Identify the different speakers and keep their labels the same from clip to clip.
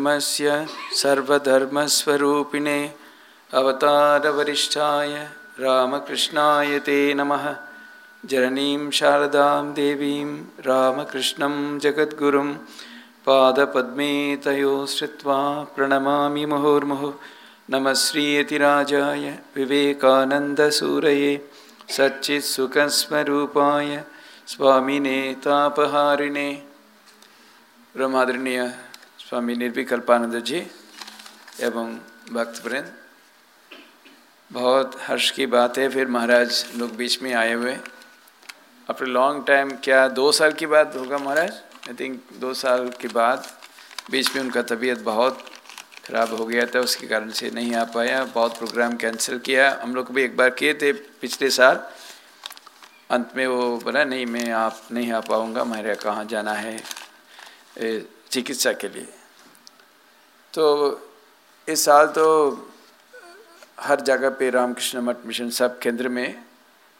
Speaker 1: धर्मस्य सर्वधर्मस्वरूपिणे अवतारवरिष्ठाय रामकृष्णाय ते नमः। जननीं शारदां देवीं रामकृष्णं जगद्गुरुं पादपद्मे तयो श्रुत्वा प्रणमामि मुहुर्मुहुः। नमः श्रीयतिराजाय विवेकानन्दसूरये सच्चित्सुखस्वरूपाय स्वामिने तापहारिणे। ब्रह्मादरणीय स्वामी निर्विकल्पानंद जी एवं भक्तवृंद, बहुत हर्ष की बात है, फिर महाराज लोग बीच में आए हुए। आफ्टर लॉन्ग टाइम क्या दो साल की बात होगा महाराज? आई थिंक दो साल के बाद बीच में उनका तबीयत बहुत ख़राब हो गया था, उसके कारण से नहीं आ पाया। बहुत प्रोग्राम कैंसिल किया। हम लोग भी एक बार किए थे पिछले साल। अंत में वो बोला, नहीं, मैं आप नहीं आ पाऊँगा। मेरे कहाँ जाना है? चिकित्सा के लिए। तो इस साल तो हर जगह पे रामकृष्ण मठ मिशन सब केंद्र में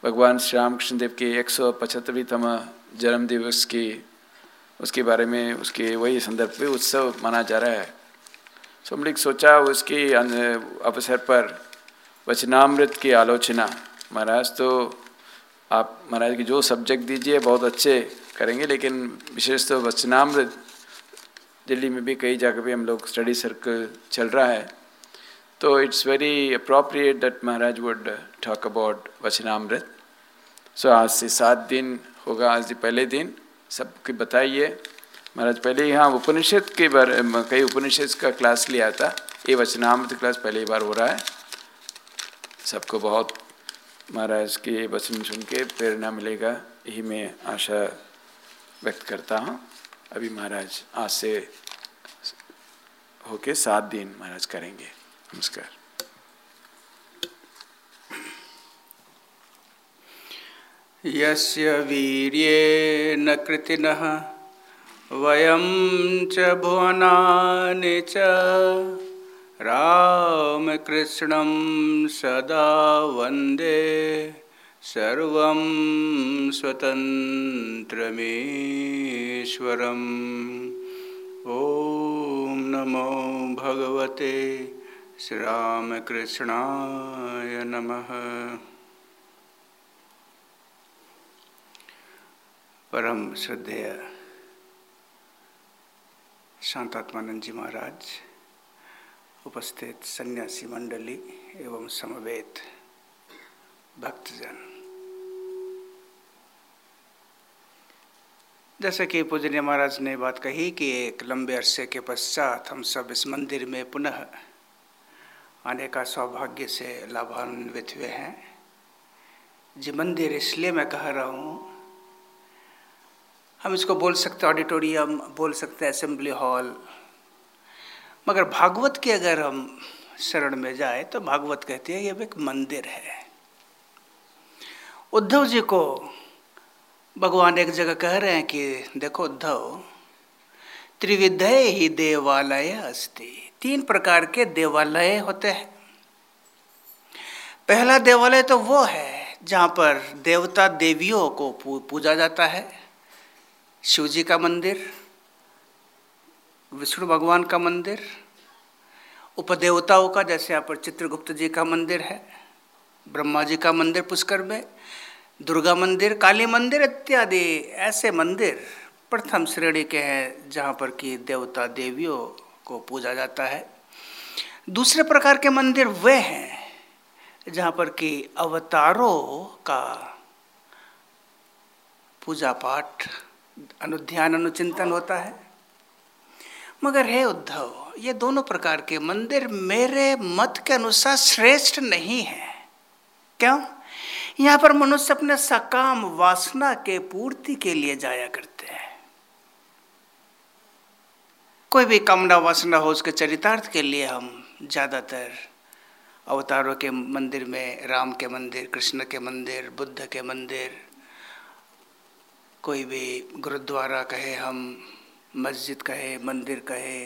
Speaker 1: भगवान श्री रामकृष्ण देव के एक सौ पचहत्तरवींतम जन्म दिवस की, उसके बारे में, उसके वही संदर्भ पे उत्सव माना जा रहा है। सो हमने सोचा उसके अवसर पर वचनामृत की आलोचना। महाराज तो आप महाराज की जो सब्जेक्ट दीजिए, बहुत अच्छे करेंगे, लेकिन विशेष तो वचनामृत दिल्ली में भी कई जगह पे हम लोग स्टडी सर्कल चल रहा है। तो it's very appropriate that Maharaj would talk about Vachanamrut. So आज से सात दिन होगा, आज से पहले दिन। सबके बताइए। महाराज, पहले यहाँ उपनिषद के बारे कई उपनिषद का क्लास लिया था ये वचनामृत क्लास पहली बार हो रहा है। सबको बहुत महाराज के वचन सुन के प्रेरणा मिलेगा, यही मैं आशा व्यक्त करता हूँ। अभी महाराज, आज से होके सात दिन महाराज करेंगे। नमस्कार।
Speaker 2: यस्य वीर्येण कृतिनः, वयं च भुवनानि च। रामकृष्णं सदा वंदे। सर्वं स्वतन्त्रमीश्वरम्। ॐ नमो भगवते श्रीरामकृष्णाय नमः। परम श्रद्धेय शांतात्मानंद जी महाराज, उपस्थित सन्यासी मंडली एवं समवेत भक्तजन। जैसे कि पूजनीय महाराज ने बात कही कि एक लंबे अरसे के पश्चात हम सब इस मंदिर में पुनः आने का सौभाग्य से लाभान्वित हुए हैं। जी, मंदिर इसलिए मैं कह रहा हूँ, हम इसको बोल सकते ऑडिटोरियम बोल सकते हैं असेंबली हॉल मगर भागवत के अगर हम शरण में जाए तो भागवत कहती है ये एक मंदिर है। उद्धव जी को भगवान एक जगह कह रहे हैं कि देखो उद्धव त्रिविधय ही देवालय अस्ति। तीन प्रकार के देवालय होते हैं। पहला देवालय तो वो है जहाँ पर देवता देवियों को पूजा जाता है। शिव जी का मंदिर, विष्णु भगवान का मंदिर, उपदेवताओं का, जैसे यहाँ पर चित्रगुप्त जी का मंदिर है, ब्रह्मा जी का मंदिर पुष्कर में दुर्गा मंदिर, काली मंदिर इत्यादि, ऐसे मंदिर प्रथम श्रेणी के हैं, जहाँ पर कि देवता देवियों को पूजा जाता है। दूसरे प्रकार के मंदिर वे हैं, जहाँ पर कि अवतारों का पूजा पाठ, अनुध्यान, अनुचिंतन होता है। मगर हे उद्धव, ये दोनों प्रकार के मंदिर मेरे मत के अनुसार श्रेष्ठ नहीं है। क्यों? यहाँ पर मनुष्य अपने सकाम वासना के पूर्ति के लिए जाया करते हैं। कोई भी कामना वासना हो उसके चरितार्थ के लिए हम ज़्यादातर अवतारों के मंदिर में, राम के मंदिर, कृष्ण के मंदिर, बुद्ध के मंदिर, कोई भी गुरुद्वारा कहे हम, मस्जिद कहे, मंदिर कहे,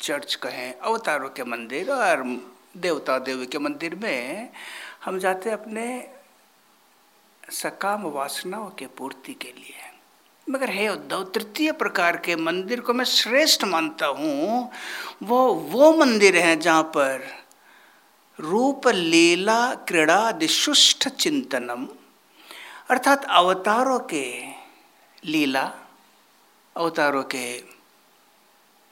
Speaker 2: चर्च कहें, अवतारों के मंदिर और देवता देवी के मंदिर में हम जाते अपने सकाम वासनाओं के पूर्ति के लिए। मगर हे उद्धव, तृतीय प्रकार के मंदिर को मैं श्रेष्ठ मानता हूँ। वो वो मंदिर है जहाँ पर रूप, लीला, क्रीड़ा दिशुष्ठ चिंतनम, अर्थात अवतारों के लीला, अवतारों के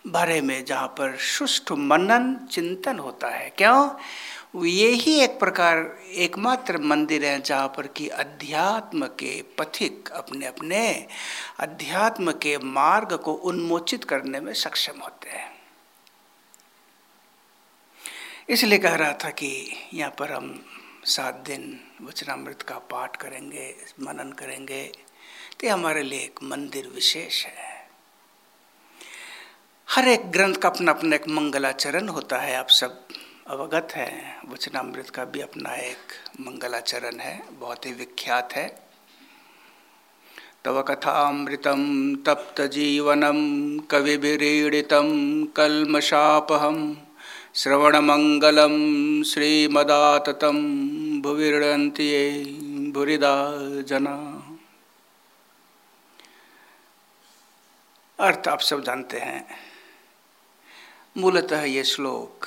Speaker 2: बारे में जहाँ पर सुष्ठ मनन, चिंतन होता है। क्यों? ये ही एक प्रकार, एकमात्र मंदिर है जहाँ पर कि अध्यात्म के पथिक अपने अपने अध्यात्म के मार्ग को उन्मोचित करने में सक्षम होते हैं। इसलिए कह रहा था कि यहाँ पर हम सात दिन वचनामृत का पाठ करेंगे, मनन करेंगे तो हमारे लिए एक मंदिर विशेष है। हर एक ग्रंथ का अपना अपना एक मंगलाचरण होता है, आप सब अवगत हैं। वचनामृत का भी अपना एक मंगलाचरण है, बहुत ही विख्यात है। तव कथामृतम, तप्त जीवनम कविभिरीडितम कलमशापहम श्रवणमंगलम, श्रीमदाततम भुविरणती भुरिदा जना। अर्थ आप सब जानते हैं। मूलतः ये श्लोक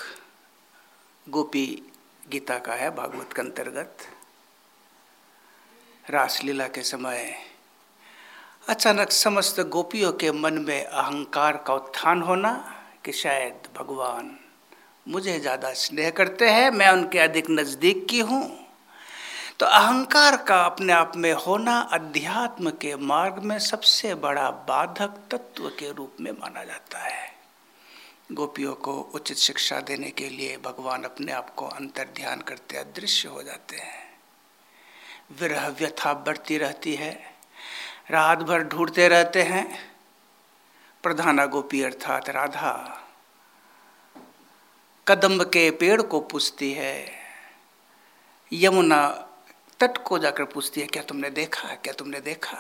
Speaker 2: गोपी गीता का है, भागवत के अंतर्गत। रासलीला के समय अचानक समस्त गोपियों के मन में अहंकार का उत्थान होना कि शायद भगवान मुझे ज़्यादा स्नेह करते हैं, मैं उनके अधिक नज़दीक की हूँ। तो अहंकार का अपने आप में होना अध्यात्म के मार्ग में सबसे बड़ा बाधक तत्व के रूप में माना जाता है। गोपियों को उचित शिक्षा देने के लिए भगवान अपने आप को अंतर ध्यान करते अदृश्य हो जाते हैं। विरह व्यथा बढ़ती रहती है, रात भर ढूंढते रहते हैं। प्रधाना गोपी अर्थात राधा कदम्ब के पेड़ को पूछती है, यमुना तट को जाकर पूछती है, क्या तुमने देखा क्या तुमने देखा?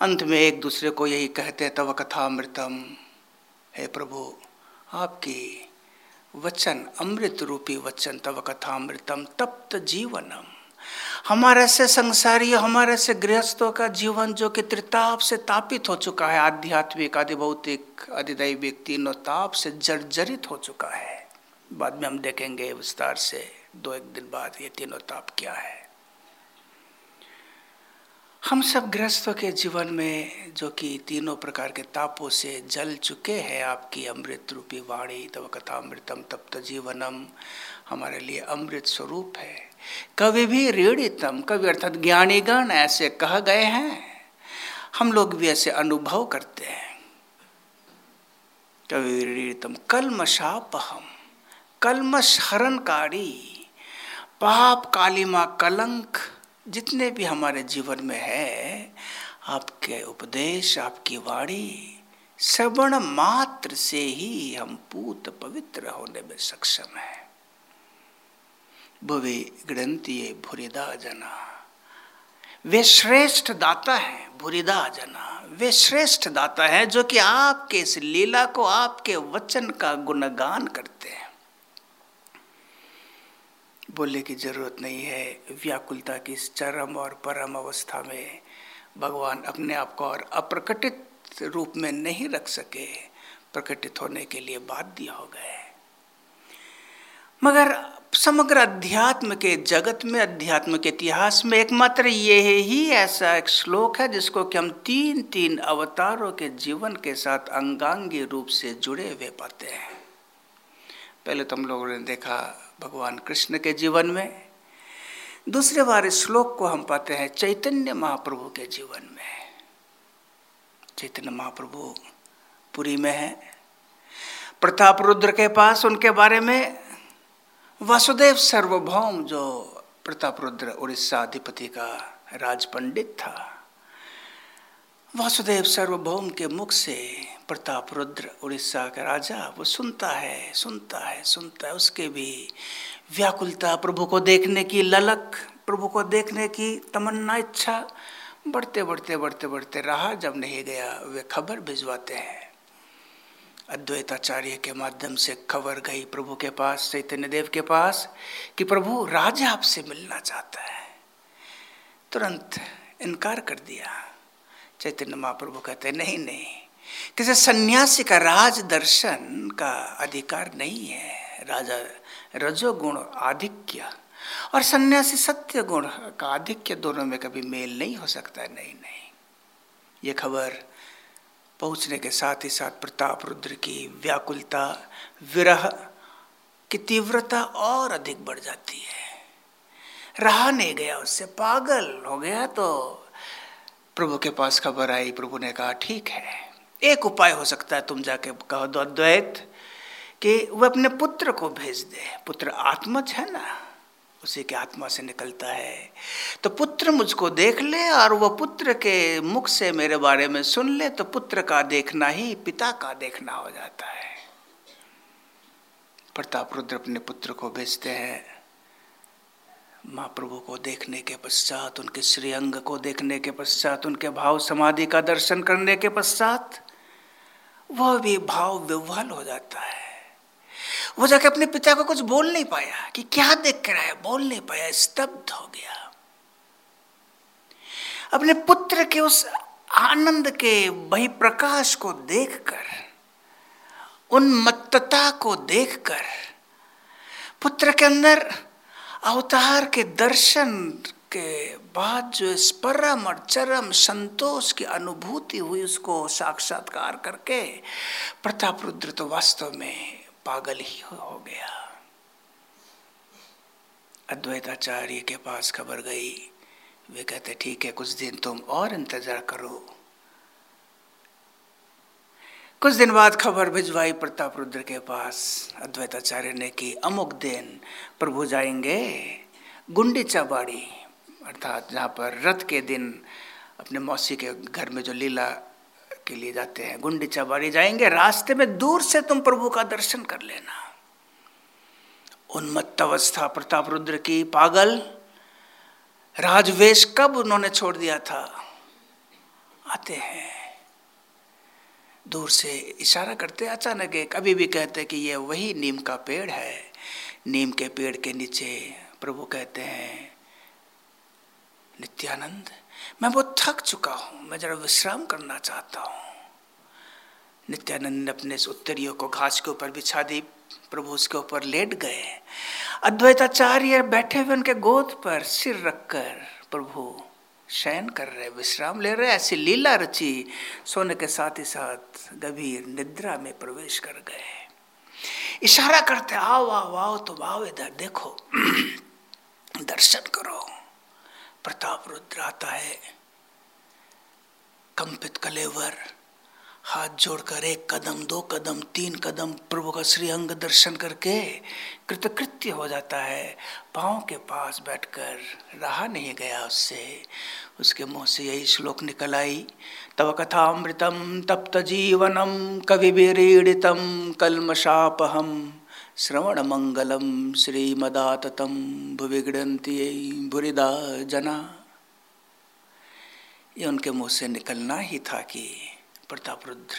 Speaker 2: अंत में एक दूसरे को यही कहते तव कथा अमृतम हे प्रभु, आपकी वचन, अमृत रूपी वचन, तव कथा अमृतम तप्त जीवनम। हमारे से संसारी, हमारे से गृहस्थों का जीवन जो कि त्रिताप से तापित हो चुका है, आध्यात्मिक आधिभौतिक अधिदैविक तीनों ताप से जर्जरित हो चुका है। बाद में हम देखेंगे विस्तार से, दो एक दिन बाद ये तीनों ताप क्या है। हम सब गृहस्थों के जीवन में जो कि तीनों प्रकार के तापों से जल चुके हैं, आपकी अमृत रूपी वाणी तब कथा अमृतम तप्त जीवनम, हमारे लिए अमृत स्वरूप है। कवि भी ऋणितम, कवि अर्थात ज्ञानीगण ऐसे कह गए हैं, हम लोग भी ऐसे अनुभव करते हैं। कवि ऋणितम कलमशापहम कलमश हरणकारी पाप कालिमा कलंक जितने भी हमारे जीवन में है, आपके उपदेश, आपकी वाणी, श्रवण मात्र से ही हम पूत पवित्र होने में सक्षम है। भुवि ग्रंथिये भूरिदा जना। वे श्रेष्ठ दाता है, भूरिदा जना। वे श्रेष्ठ दाता है जो कि आपके इस लीला को, आपके वचन का गुणगान करते हैं। बोलने की ज़रूरत नहीं है। व्याकुलता की इस चरम और परम अवस्था में भगवान अपने आप को और अप्रकटित रूप में नहीं रख सके। प्रकटित होने के लिए बाध्य हो गए। मगर समग्र अध्यात्म के जगत में, अध्यात्म के इतिहास में एकमात्र ये ही ऐसा एक श्लोक है, जिसको कि हम तीन तीन अवतारों के जीवन के साथ अंगांगी रूप से जुड़े हुए पाते हैं। पहले तो हम लोगों ने देखा भगवान कृष्ण के जीवन में। दूसरे बार इस श्लोक को हम पाते हैं, चैतन्य महाप्रभु के जीवन में। चैतन्य महाप्रभु पुरी में है। प्रताप रुद्र के पास उनके बारे में, वासुदेव सर्वभौम जो प्रताप रुद्र उड़ीसा अधिपति का राज पंडित था, वासुदेव सर्वभौम के मुख से प्रताप रुद्र, उड़ीसा का राजा, वो सुनता है सुनता है सुनता है। उसके भी व्याकुलता प्रभु को देखने की ललक, प्रभु को देखने की तमन्ना, इच्छा बढ़ते बढ़ते बढ़ते बढ़ते रहा। जब नहीं गया, वे खबर भिजवाते हैं। अद्वैताचार्य के माध्यम से खबर गई प्रभु के पास चैतन्य देव के पास, कि प्रभु राजा आपसे मिलना चाहता है। तुरंत इनकार कर दिया। चैतन्य महाप्रभु कहते, नहीं नहीं किसी सन्यासी का राज दर्शन का अधिकार नहीं है, राजा रजोगुण आधिक्य, और सन्यासी सत्य गुण का आधिक्य दोनों में कभी मेल नहीं हो सकता, नहीं नहीं। ये खबर पहुँचने के साथ ही साथ प्रताप रुद्र की व्याकुलता, विरह की तीव्रता और अधिक बढ़ जाती है। रहा नहीं गया, उससे पागल हो गया तो प्रभु के पास खबर आई, प्रभु ने कहा, ठीक है। एक उपाय हो सकता है तुम जाके कहो दो अद्वैत कि वह अपने पुत्र को भेज दे। पुत्र आत्मज है ना? उसी के आत्मा से निकलता है। तो पुत्र मुझको देख ले और वह पुत्र के मुख से मेरे बारे में सुन ले तो पुत्र का देखना ही पिता का देखना हो जाता है। प्रताप रुद्र अपने पुत्र को भेजते हैं। महाप्रभु को देखने के पश्चात, उनके श्रीअंग को देखने के पश्चात, उनके भाव समाधि का दर्शन करने के पश्चात वह भी भाव विह्वल हो जाता है। वो जाके अपने पिता को कुछ बोल नहीं पाया कि क्या देख कर आया, बोल नहीं पाया, स्तब्ध हो गया। अपने पुत्र के उस आनंद के वही प्रकाश को देखकर उन्मत्तता को देखकर, पुत्र के अंदर अवतार के दर्शन के बाद जो इस परम और चरम संतोष की अनुभूति हुई उसको साक्षात्कार करके प्रताप रुद्र तो वास्तव में पागल ही हो गया। अद्वैताचार्य के पास खबर गई। वे कहते, ठीक है, कुछ दिन तुम और इंतज़ार करो। कुछ दिन बाद खबर भिजवाई प्रताप रुद्र के पास। अद्वैताचार्य ने कि, अमुक दिन प्रभु जाएँगे गुंडीचा बाड़ी अर्थात जहाँ पर रथ के दिन अपने मौसी के घर में जो लीला के लिए जाते हैं, गुंडीचा बाड़ी जाएँगे, रास्ते में दूर से तुम प्रभु का दर्शन कर लेना। उन्मत्त अवस्था, प्रताप रुद्र की, पागल, राजवेश कब उन्होंने छोड़ दिया था? आते हैं। दूर से इशारा करते अचानक एक, अभी भी कहते कि ये वही नीम का पेड़ है। नीम के पेड़ के नीचे प्रभु कहते हैं नित्यानंद, मैं बहुत थक चुका हूँ, मैं जरा विश्राम करना चाहता हूँ। नित्यानंद ने अपने उत्तरियों को घास के ऊपर बिछा दी, प्रभु उसके ऊपर लेट गए। अद्वैताचार्य बैठे हुए उनके गोद पर सिर रखकर प्रभु शयन कर रहे, विश्राम ले रहे, ऐसी लीला रची, सोने के साथ ही साथ गंभीर निद्रा में प्रवेश कर गए। इशारा करते, आओ आओ आओ, तुम आओ इधर, देखो, दर्शन करो। प्रताप रुद्र आता है। कंपित कलेवर, हाथ जोड़कर एक कदम, दो कदम, तीन कदम प्रभु का श्री अंग दर्शन करके कृतकृत्य हो जाता है। पाँव के पास बैठकर रहा नहीं गया उससे। उसके मुँह से यही श्लोक निकल आई। तव कथा कथामृतम तप्त जीवनम कवि विरीड़ितम कलमशापहम श्रवण मंगलम श्रीमदाततम भुविगड़ती भुरिदा जना। ये उनके मुँह से निकलना ही था कि प्रताप रुद्र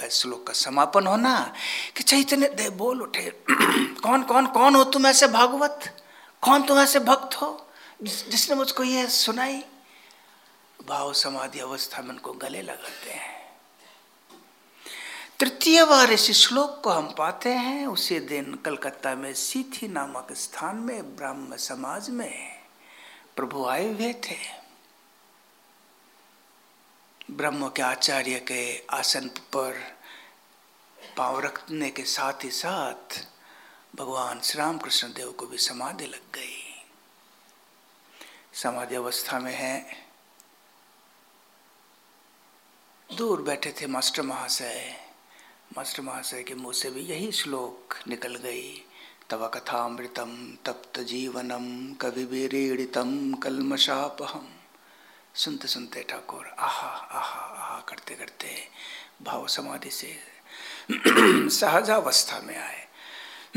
Speaker 2: का श्लोक का समापन होना, कि चैतन्य देव बोल उठे, कौन कौन कौन हो तुम ऐसे भागवत? कौन तुम ऐसे भक्त हो? जिसने मुझको ये सुनाई? भाव समाधि अवस्था में उनको गले लगाते हैं। तृतीय बार इस श्लोक को हम पाते हैं, उसी दिन कलकत्ता में सीथी नामक स्थान में, ब्राह्म समाज में प्रभु आए हुए थे। ब्रह्म के आचार्य के आसन पर पाँव रखने के साथ ही साथ भगवान श्री राम कृष्ण देव को भी समाधि लग गई। समाधि अवस्था में है। दूर बैठे थे मास्टर महाशय। मास्टर महाशय के मुँह से भी यही श्लोक निकल गई। तव कथामृतम तप्त जीवनम, कवि विरीड़ितम कलमशापहम सुनते सुनते ठाकुर, आहा आहा आहा, करते करते भाव समाधि से सहजावस्था में आए।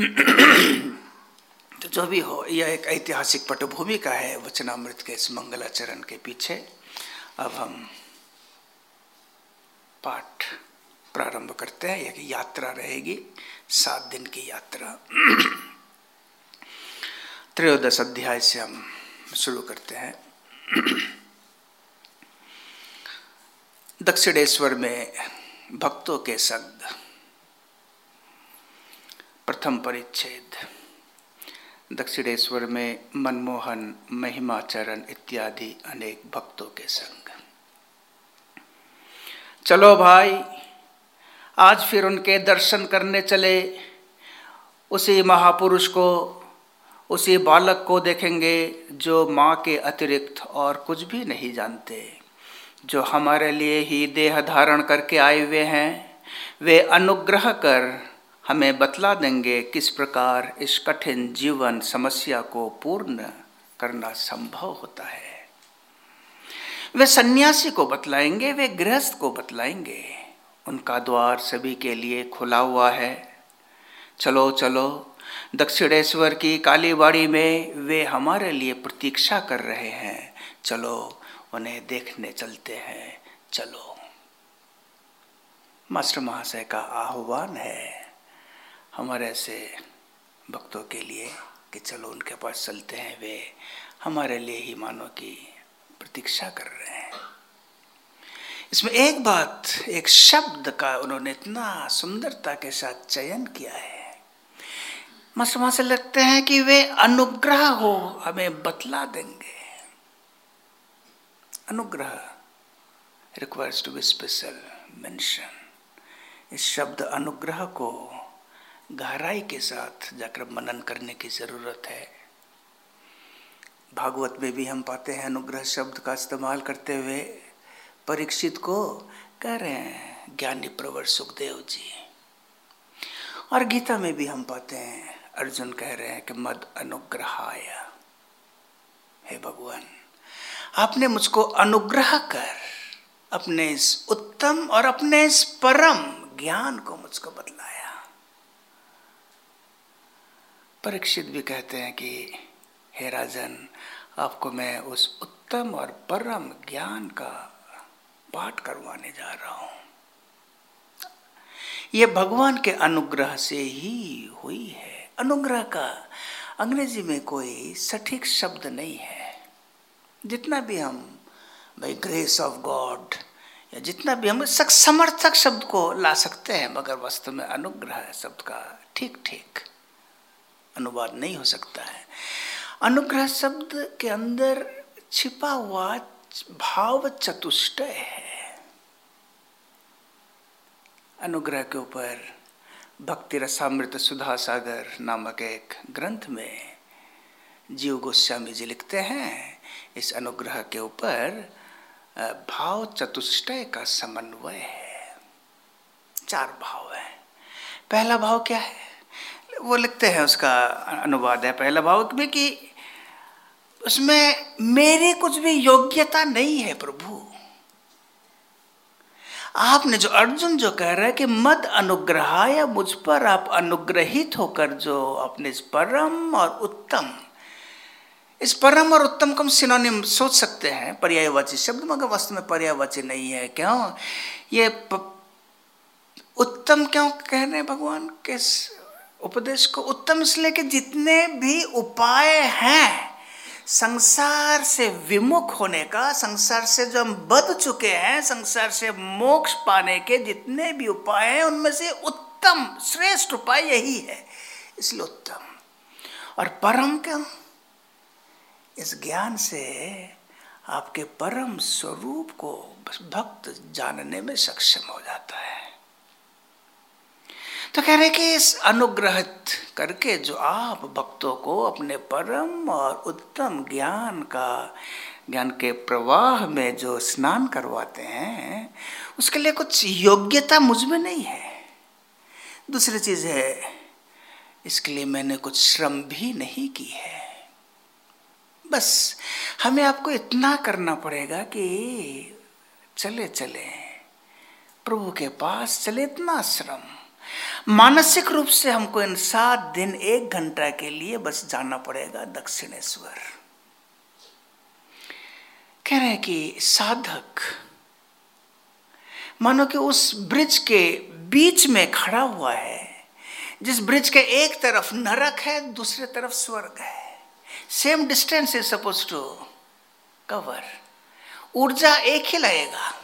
Speaker 2: तो जो भी हो, यह एक ऐतिहासिक पटभूमि का है वचनामृत के इस मंगलाचरण के पीछे। अब हम पाठ प्रारंभ करते हैं एक यात्रा रहेगी, सात दिन की यात्रा। त्रयोदश अध्याय से हम शुरू करते हैं। दक्षिणेश्वर में भक्तों के संग प्रथम परिच्छेद। दक्षिणेश्वर में मनमोहन, महिमाचरण इत्यादि अनेक भक्तों के संग। चलो भाई आज फिर उनके दर्शन करने चले। उसी महापुरुष को, उसी बालक को देखेंगे जो माँ के अतिरिक्त और कुछ भी नहीं जानते, जो हमारे लिए ही देह धारण करके आए हुए हैं। वे अनुग्रह कर हमें बतला देंगे किस प्रकार इस कठिन जीवन समस्या को पूर्ण करना संभव होता है। वे सन्यासी को बतलाएँगे, वे गृहस्थ को बतलाएँगे। उनका द्वार सभी के लिए खुला हुआ है। चलो चलो, दक्षिणेश्वर की कालीबाड़ी में वे हमारे लिए प्रतीक्षा कर रहे हैं। चलो, उन्हें देखने चलते हैं। चलो। मास्टर महाशय का आह्वान है हमारे ऐसे भक्तों के लिए कि चलो उनके पास चलते हैं। वे हमारे लिए ही मानो की प्रतीक्षा कर रहे हैं। इसमें एक बात, एक शब्द का उन्होंने इतना सुंदरता के साथ चयन किया है। मास्टर से लगते हैं कि वे अनुग्रह हो, हमें बतला देंगे। अनुग्रह requires to be special mention इस शब्द अनुग्रह को गहराई के साथ जाकर मनन करने की ज़रूरत है। भागवत में भी हम पाते हैं, अनुग्रह शब्द का इस्तेमाल करते हुए परीक्षित को कह रहे हैं, ज्ञानी प्रवर सुखदेव जी। और गीता में भी हम पाते हैं, अर्जुन कह रहे हैं कि, मद अनुग्रहाय, हे भगवान, आपने मुझको अनुग्रह कर अपने इस उत्तम और अपने इस परम ज्ञान को मुझको बतलाया। परीक्षित भी कहते हैं कि, हे राजन, आपको मैं उस उत्तम और परम ज्ञान का पाठ करवाने जा रहा हूँ। यह भगवान के अनुग्रह से ही हुई है। अनुग्रह का अंग्रेज़ी में कोई सटीक शब्द नहीं है। जितना भी हम, भाई ग्रेस ऑफ़ गॉड या जितना भी हम समर्थक शब्द को ला सकते हैं, मगर वास्तव में अनुग्रह शब्द का ठीक ठीक अनुवाद नहीं हो सकता है। अनुग्रह शब्द के अंदर छिपा हुआ भाव चतुष्टय है। अनुग्रह के ऊपर भक्ति रसामृत सुधा सागर नामक एक ग्रंथ में जीव गोस्वामी जी लिखते हैं। इस अनुग्रह के ऊपर भाव चतुष्टय का समन्वय है। चार भाव है। पहला भाव क्या है? वो लिखते हैं उसका अनुवाद है। पहला भाव में कि उसमें मेरी कुछ भी योग्यता नहीं है प्रभु। आपने जो अर्जुन जो कह रहा है कि मद अनुग्रह या मुझ पर आप अनुग्रहित होकर जो अपने इस परम और उत्तम, इस परम और उत्तम को हम सिनोनिम सोच सकते हैं, पर्यायवाची शब्द, मगर वास्तव में पर्यायवाची नहीं है। क्यों? ये. उत्तम क्यों कह रहे हैं भगवान? के उपदेश को? उत्तम इसलिए कि जितने भी उपाय हैं संसार से विमुख होने का, संसार से जो हम बद चुके हैं, संसार से मोक्ष पाने के जितने भी उपाय हैं, उनमें से उत्तम, श्रेष्ठ उपाय यही है। इसलिए उत्तम। और परम क्यों? इस ज्ञान से आपके परम स्वरूप को भक्त जानने में सक्षम हो जाता है। तो कह रहे कि इस अनुग्रहित करके जो आप भक्तों को अपने परम और उत्तम ज्ञान का, ज्ञान के प्रवाह में जो स्नान करवाते हैं, उसके लिए कुछ योग्यता मुझमें नहीं है। दूसरी चीज़ है, इसके लिए मैंने कुछ श्रम भी नहीं की है। बस हमें आपको इतना करना पड़ेगा कि चले चले। प्रभु के पास चले इतना श्रम। मानसिक रूप से हमको इन सात दिन, एक घंटा के लिए बस जाना पड़ेगा दक्षिणेश्वर। कह रहे हैं कि साधक, मानो कि उस ब्रिज के बीच में खड़ा हुआ है, जिस ब्रिज के एक तरफ़ नरक है, दूसरे तरफ़ स्वर्ग है। Same distance is suppose to cover ऊर्जा एक ही लगेगा।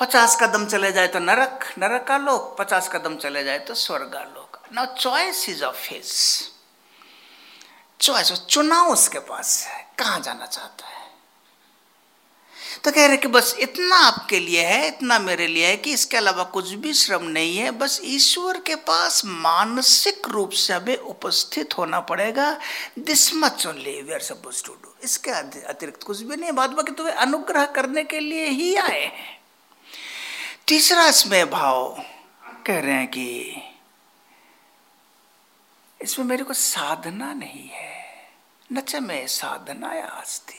Speaker 2: पचास कदम चले जाए तो नरक नरक का लोक, पचास कदम चले जाए तो स्वर्ग का लोक। Now choice is of his choice चुनाव उसके पास है। कहाँ जाना चाहता है? तो कह रहे कि बस इतना आपके लिए है, इतना मेरे लिए है कि इसके अलावा कुछ भी श्रम नहीं है। बस ईश्वर के पास मानसिक रूप से हमें उपस्थित होना पड़ेगा। This much only we are suppose to do इसके अतिरिक्त कुछ भी नहीं बात बाकी तुम्हें अनुग्रह करने के लिए ही आए हैं। तीसरा इसमें भाव कह रहे हैं कि इसमें मेरे को साधना नहीं है। नच में साधना या आस्ती।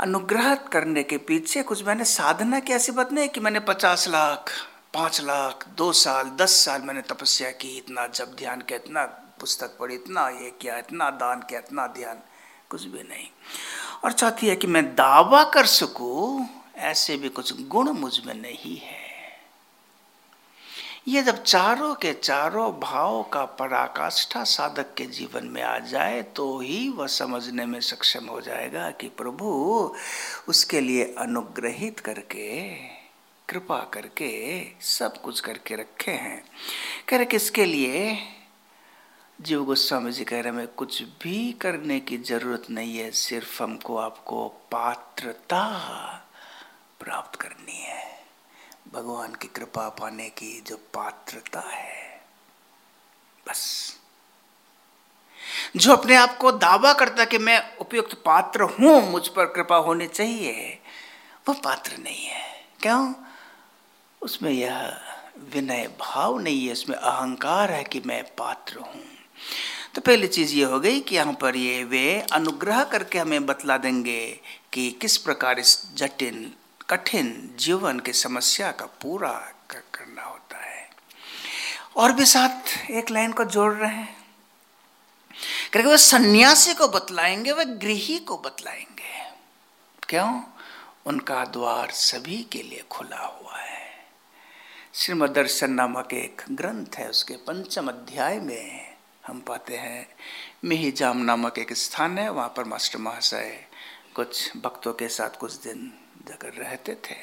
Speaker 2: अनुग्रह करने के पीछे कुछ मैंने साधना की ऐसी बात नहीं कि मैंने पचास लाख, पाँच लाख, दो साल, दस साल मैंने तपस्या की, इतना जब ध्यान किया, इतना पुस्तक पढ़ी, इतना ये किया, इतना दान किया, इतना ध्यान, कुछ भी नहीं। और चाहती है कि मैं दावा कर सकूँ, ऐसे भी कुछ गुण मुझमें नहीं है। ये जब चारों के चारों भाव का पराकाष्ठा साधक के जीवन में आ जाए तो ही वह समझने में सक्षम हो जाएगा कि प्रभु, उसके लिए अनुग्रहित करके, कृपा करके सब कुछ करके रखे हैं। कह रहे किसके लिए जीव गोस्वामी जी कह रहे हमें कुछ भी करने की ज़रूरत नहीं है, सिर्फ़ हमको आपको पात्रता प्राप्त करनी है। भगवान की कृपा पाने की जो पात्रता है, बस। जो अपने आप को दावा करता कि मैं उपयुक्त पात्र हूँ, मुझ पर कृपा होनी चाहिए वह पात्र नहीं है। क्यों? उसमें यह विनय भाव नहीं है, उसमें अहंकार है कि मैं पात्र हूँ। तो पहली चीज़ ये हो गई कि यहाँ पर ये वे अनुग्रह करके हमें बतला देंगे कि किस प्रकार इस जटिल कठिन जीवन की समस्या का पूरा करना होता है। और भी साथ एक लाइन को जोड़ रहे हैं। क्योंकि वो सन्यासी को बतलाएँगे वह गृही को बतलाएँगे। क्यों? उनका द्वार सभी के लिए खुला हुआ है। श्रीमद दर्शन नामक एक ग्रंथ है, उसके पंचम अध्याय में हम पाते हैं। मिहिजाम नामक एक स्थान है, वहाँ पर मास्टर महाशय कुछ भक्तों के साथ कुछ दिन जगह रहते थे।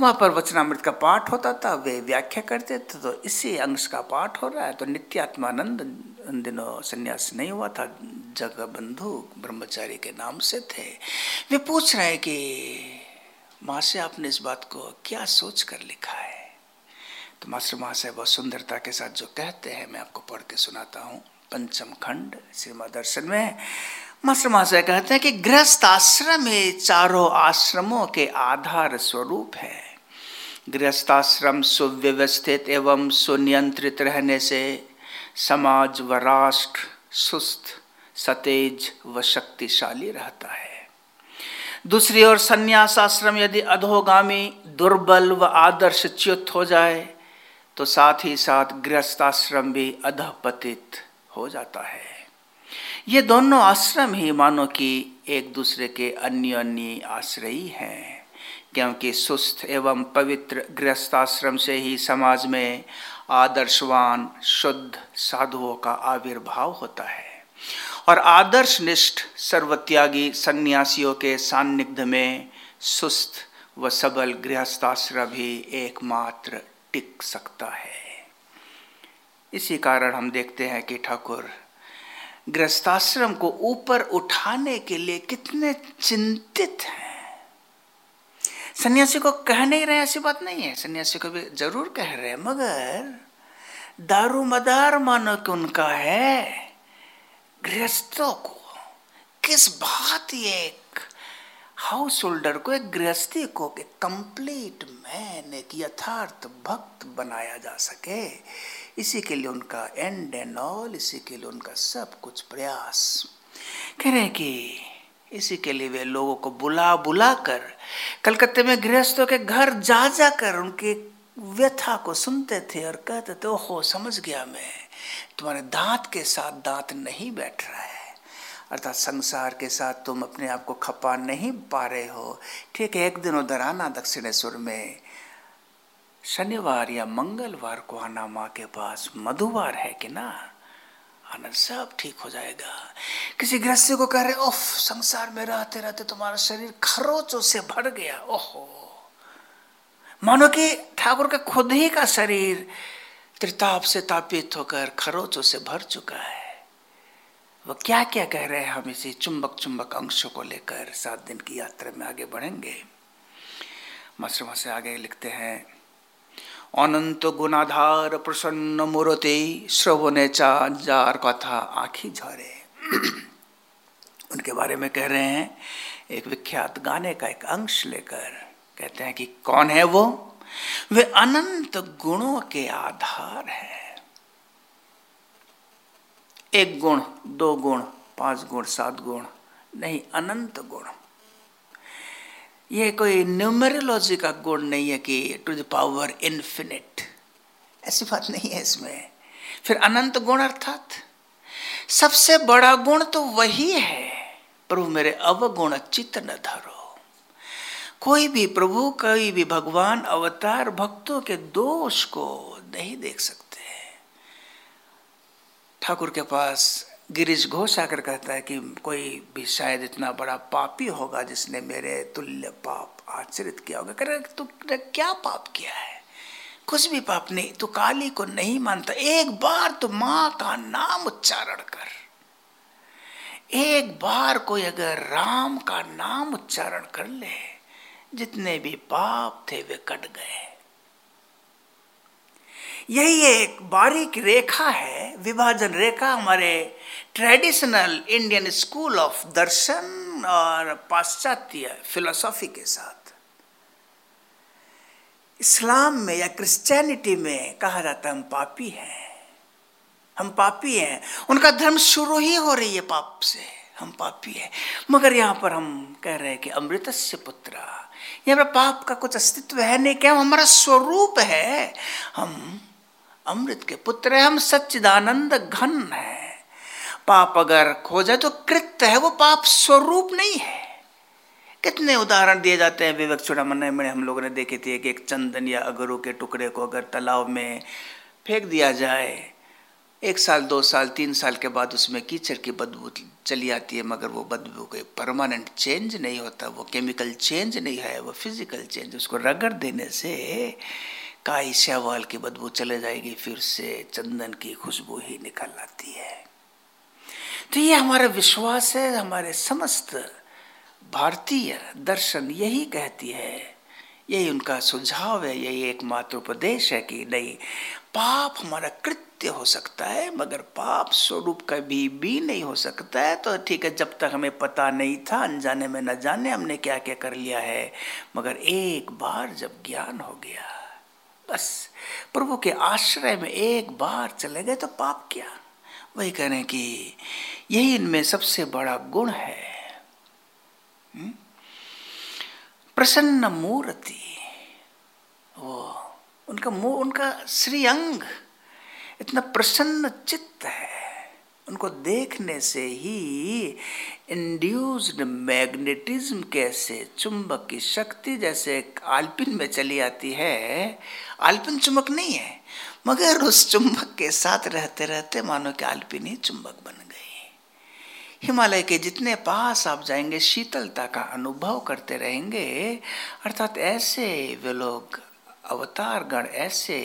Speaker 2: वहाँ पर वचनामृत का पाठ होता था, वे व्याख्या करते थे तो इसी अंश का पाठ हो रहा है तो नित्यात्मानंद उन दिनों संन्यास नहीं हुआ था जगह बंधु ब्रह्मचारी के नाम से थे। वे पूछ रहे हैं कि, माँ से आपने इस बात को क्या सोच कर लिखा है? तो मास्टर महाशय बहुत सुंदरता के साथ जो कहते हैं, मैं आपको पढ़ के सुनाता हूँ। पंचम खंड श्रीमा दर्शन में मास्टर महाशय कहते हैं कि गृहस्थ आश्रम ही चारों आश्रमों के आधार स्वरूप है। गृहस्थाश्रम सुव्यवस्थित एवं सुनियंत्रित रहने से समाज व राष्ट्र सुस्त सतेज व शक्तिशाली रहता है। दूसरी ओर संन्यास आश्रम यदि अधोगामी, दुर्बल व आदर्श च्युत हो जाए तो साथ ही साथ गृहस्थाश्रम भी अधपतित हो जाता है। ये दोनों आश्रम ही मानो कि एक दूसरे के अन्य अन्य आश्रयी हैं, क्योंकि सुस्थ एवं पवित्र गृहस्थाश्रम से ही समाज में आदर्शवान, शुद्ध साधुओं का आविर्भाव होता है। और आदर्श निष्ठ सर्वत्यागी सन्यासियों के सान्निध्य में सुस्थ व सबल गृहस्थाश्रम ही एकमात्र टिक सकता है। इसी कारण हम देखते हैं कि ठाकुर गृहस्थाश्रम को ऊपर उठाने के लिए कितने चिंतित हैं। सन्यासी को कह नहीं रहे, ऐसी बात नहीं है। सन्यासी को भी ज़रूर कह रहे हैं, मगर दारू मदार मानो कि उनका है। गृहस्थों को किस बात ये एक हाउस होल्डर को, एक गृहस्थी को एक कंप्लीट मैन, एक यथार्थ भक्त बनाया जा सके? इसी के लिए उनका एंड एंड ऑल इसी के लिए उनका सब कुछ प्रयास। कह रहे हैं कि इसी के लिए वे लोगों को बुला बुला कर कलकत्ते में गृहस्थों के घर जा जा कर उनके व्यथा को सुनते थे और कहते थे, ओहो, समझ गया मैं, तुम्हारे दांत के साथ दांत नहीं बैठ रहा है। अर्थात संसार के साथ तुम अपने आप को खपा नहीं पा रहे हो। ठीक है, एक दिन उधर आना दक्षिणेश्वर में। शनिवार या मंगलवार को आना माँ के पास मधुवार है कि ना? आना सब ठीक हो जाएगा। किसी गृहस्थी को कह रहे ओफ संसार में रहते रहते तुम्हारा शरीर खरोचों से भर गया। ओहो। मानो कि ठाकुर का खुद ही का शरीर त्रिताप से तापित होकर खरोचों से भर चुका है। वो क्या क्या कह रहे हैं हम इसी चुंबक चुंबक अंशों को लेकर? सात दिन की यात्रा में आगे बढ़ेंगे। मशरमा से आगे लिखते हैं अनंत गुणाधार प्रसन्न मूर्ति श्रवणे चार कथा आखी झरे उनके बारे में कह रहे हैं एक विख्यात गाने का एक अंश लेकर कहते हैं कि कौन है वो? वे अनंत गुणों के आधार है। एक गुण, दो गुण, पाँच गुण, सात गुण, नहीं, अनंत गुण। ये कोई न्यूमरोलॉजी का गुण नहीं है कि टू द पावर इन्फिनिट ऐसी बात नहीं है इसमें। फिर अनंत गुण अर्थात, सबसे बड़ा गुण तो वही है। प्रभु मेरे अवगुण चित्त न धरो। कोई भी प्रभु, कोई भी भगवान अवतार भक्तों के दोष को नहीं देख सकते। ठाकुर के पास गिरीश घोष आकर कहता है कि कोई भी शायद इतना बड़ा पापी होगा जिसने मेरे तुल्य पाप आचरित किया होगा। कर तू क्या पाप किया है? कुछ भी पाप नहीं, तू काली को नहीं मानता। एक बार तो माँ का नाम उच्चारण कर। एक बार कोई अगर राम का नाम उच्चारण कर ले, जितने भी पाप थे वे कट गए। यही एक बारीक रेखा है, विभाजन रेखा हमारे ट्रेडिशनल इंडियन स्कूल ऑफ़ दर्शन और पाश्चात्य फिलोसॉफी के साथ। इस्लाम में या क्रिश्चियनिटी में कहा जाता है, हम पापी हैं। हम पापी हैं। उनका धर्म शुरू ही हो रही है पाप से। हम पापी हैं। मगर यहाँ पर हम कह रहे हैं कि अमृत से पुत्र। यहाँ पर पाप का कुछ अस्तित्व है नहीं, क्या हमारा स्वरूप है? हम अमृत के पुत्र है, हम सच्चिदानंद घन है। पाप अगर खो जाए तो कृत्य है, वो पाप स्वरूप नहीं है। कितने उदाहरण दिए जाते हैं, विवेक चुड़ामन में हम लोगों ने देखे थे कि एक चंदन या अगरू के टुकड़े को अगर तालाब में फेंक दिया जाए, एक साल, दो साल, तीन साल के बाद उसमें कीचड़ की बदबू चली आती है, मगर वो बदबू कोई परमानेंट चेंज नहीं होता, वो केमिकल चेंज नहीं है, वो फ़िज़िकल चेंज, उसको रगड़ देने से काई श्यावाल की बदबू चले जाएगी, फिर से चंदन की खुशबू ही निकल आती है। तो ये हमारा विश्वास है, हमारे समस्त भारतीय दर्शन यही कहती है। यही उनका सुझाव है, यही एक एकमात्र उपदेश है कि नहीं, पाप हमारा कृत्य हो सकता है, मगर पाप स्वरूप कभी भी नहीं हो सकता है। तो ठीक है, जब तक हमें पता नहीं था, अनजाने में न जाने हमने क्या क्या कर लिया है, मगर एक बार जब ज्ञान हो गया बस, प्रभु के आश्रय में एक बार चले गए तो पाप क्या। वही कह रहे हैं कि यही इनमें सबसे बड़ा गुण है। हम्म? प्रसन्न मूर्ति, वो उनका मुँह उनका श्रीअंग इतना प्रसन्न चित्त है। उनको देखने से ही इंड्यूस्ड मैग्नेटिज्म कैसे, चुंबक की शक्ति जैसे आल्पिन में चली आती है। आल्पिन चुंबक नहीं है, मगर उस चुंबक के साथ रहते रहते मानो कि आल्पिन ही चुंबक बन गई। हिमालय के जितने पास आप जाएँगे, शीतलता का अनुभव करते रहेंगे, अर्थात ऐसे वे लोग अवतार गण ऐसे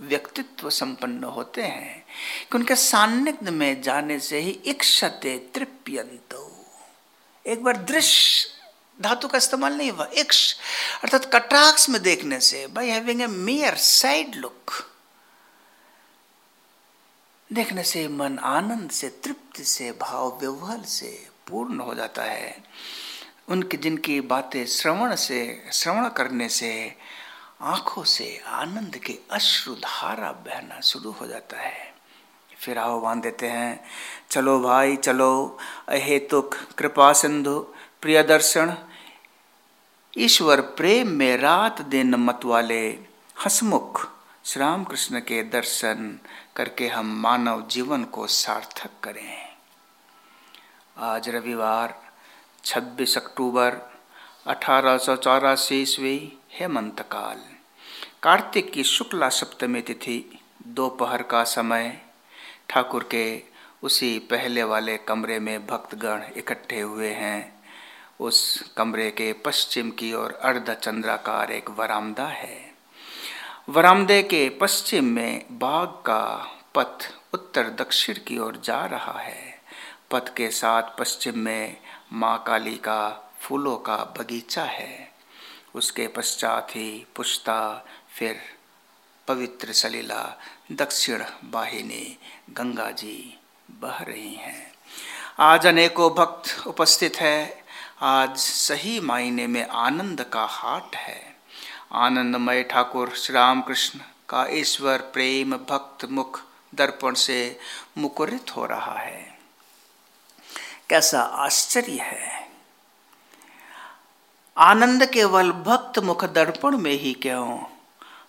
Speaker 2: व्यक्तित्व संपन्न होते हैं कि उनके सान्निध्य में जाने से ही इक्षते तृप्यंत। एक बार दृश्य, धातु का इस्तेमाल नहीं हुआ, इक्ष, अर्थात कटाक्ष में देखने से by having a mere side look देखने से मन आनंद से, तृप्ति से, भाव व्यवहार से पूर्ण हो जाता है। उनकी जिनकी बातें श्रवण से, श्रवण करने से आँखों से आनंद के अश्रुधारा बहना शुरू हो जाता है। फिर आह्वान देते हैं, चलो भाई, चलो। अहेतुक कृपा सिंधु प्रिय दर्शन ईश्वर प्रेम में रात दिन मत वाले। हसमुख श्री राम कृष्ण के दर्शन करके हम मानव जीवन को सार्थक करें। आज रविवार 26 अक्टूबर, अठारह सौ चौरासी ईस्वी। हेमंत काल कार्तिक की शुक्ला सप्तमी तिथि, दोपहर का समय। ठाकुर के उसी पहले वाले कमरे में भक्तगण इकट्ठे हुए हैं। उस कमरे के पश्चिम की ओर अर्ध चंद्राकार एक वरामदा है। वरामदे के पश्चिम में बाग का पथ उत्तर दक्षिण की ओर जा रहा है। पथ के साथ पश्चिम में माँ काली का फूलों का बगीचा है। उसके पश्चात ही पुश्ता फिर पवित्र सलीला, दक्षिण वाहिनी गंगा जी बह रही हैं। आज अनेकों भक्त उपस्थित है। आज सही मायने में आनंद का हाट है। आनंदमय ठाकुर श्री रामकृष्ण का ईश्वर प्रेम भक्त मुख दर्पण से मुकुरित हो रहा है। कैसा आश्चर्य है! आनंद केवल भक्त मुख दर्पण में ही क्यों?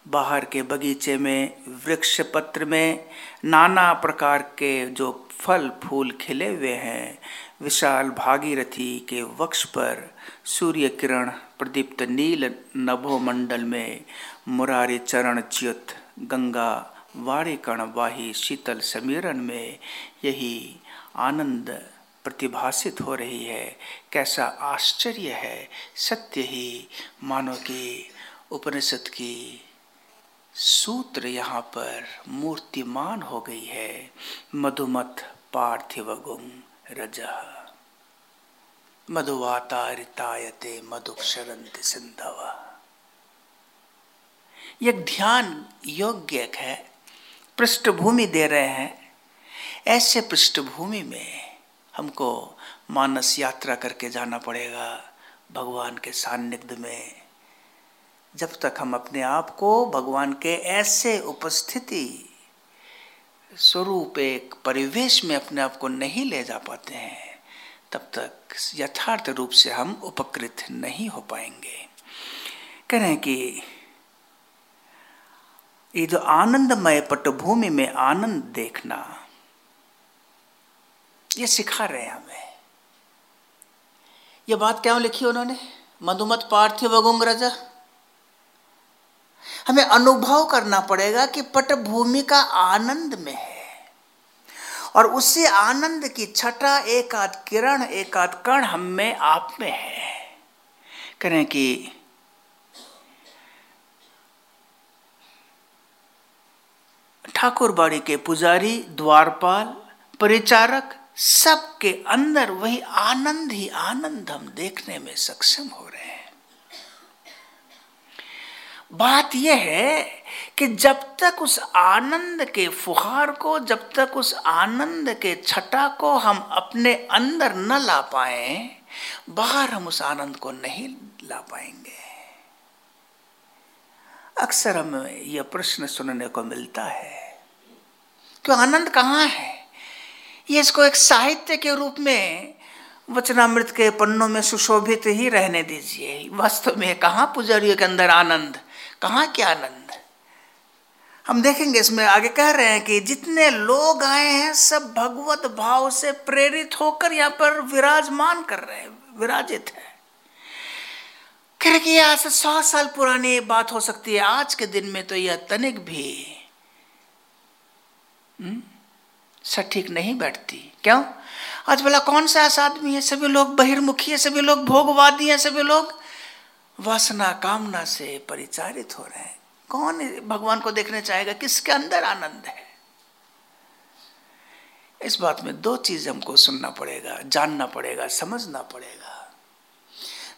Speaker 2: बाहर के बगीचे में, वृक्ष पत्र में, नाना प्रकार के जो फल फूल खिले हुए हैं, विशाल भागीरथी के वक्ष पर सूर्य किरण प्रदीप्त नील नभोमंडल में मुरारी चरण च्युत, गंगा वाणी कण वाही शीतल समीरण में यही आनंद प्रतिभासित हो रही है। कैसा आश्चर्य है सत्य ही। मानो कि उपनिषद की सूत्र यहाँ पर मूर्तिमान हो गई है। मधुमत पार्थिव गुम रज। मधुवातारितायते मधुक्षरंत सिंधव यह ध्यान योग्य है। पृष्ठभूमि दे रहे हैं। ऐसे पृष्ठभूमि में हमको मानस यात्रा करके जाना पड़ेगा भगवान के सान्निध्य में। जब तक हम अपने आप को भगवान के ऐसे उपस्थिति स्वरूप एक परिवेश में अपने आप को नहीं ले जा पाते हैं, तब तक यथार्थ रूप से हम उपकृत नहीं हो पाएँगे। कह रहे हैं कि ये जो आनंदमय पटभूमि में आनंद देखना ये सिखा रहे हैं हमें। ये बात क्यों लिखी उन्होंने? मधुमत पार्थिव गुंगरज हमें अनुभव करना पड़ेगा कि पटभूमि का आनंद में है। और उसी आनंद की छटा एक आध किरण एक आध कण हम में आप में है। करें कि ठाकुर बाड़ी के पुजारी, द्वारपाल, परिचारक सबके अंदर वही आनंद ही आनंद हम देखने में सक्षम हो रहे हैं। बात यह है कि जब तक उस आनंद के फुहार को, जब तक उस आनंद के छटा को हम अपने अंदर न ला पाए, बाहर हम उस आनंद को नहीं ला पाएँगे। अक्सर हमें यह प्रश्न सुनने को मिलता है क्यों आनंद कहाँ है? ये इसको एक साहित्य के रूप में, वचनामृत के पन्नों में सुशोभित ही रहने दीजिए। वास्तव में कहाँ पुजारियों के अंदर आनंद? कहाँ क्या आनंद? हम देखेंगे इसमें आगे कह रहे हैं कि जितने लोग आए हैं, सब भगवत भाव से प्रेरित होकर यहाँ पर विराजमान कर रहे हैं, विराजित है। कह रहे कि सौ साल पुरानी बात हो सकती है, आज के दिन में तो यह तनिक भी हुँ? सटीक नहीं बैठती। क्यों? आज भला कौन सा ऐसा आदमी है? सभी लोग बहिर्मुखी है, सभी लोग भोगवादी हैं, सभी लोग वासना, कामना से परिचारित हो रहे हैं। कौन भगवान को देखने चाहेगा? किसके अंदर आनंद है? इस बात में दो चीज़ हमको सुनना पड़ेगा, जानना पड़ेगा, समझना पड़ेगा।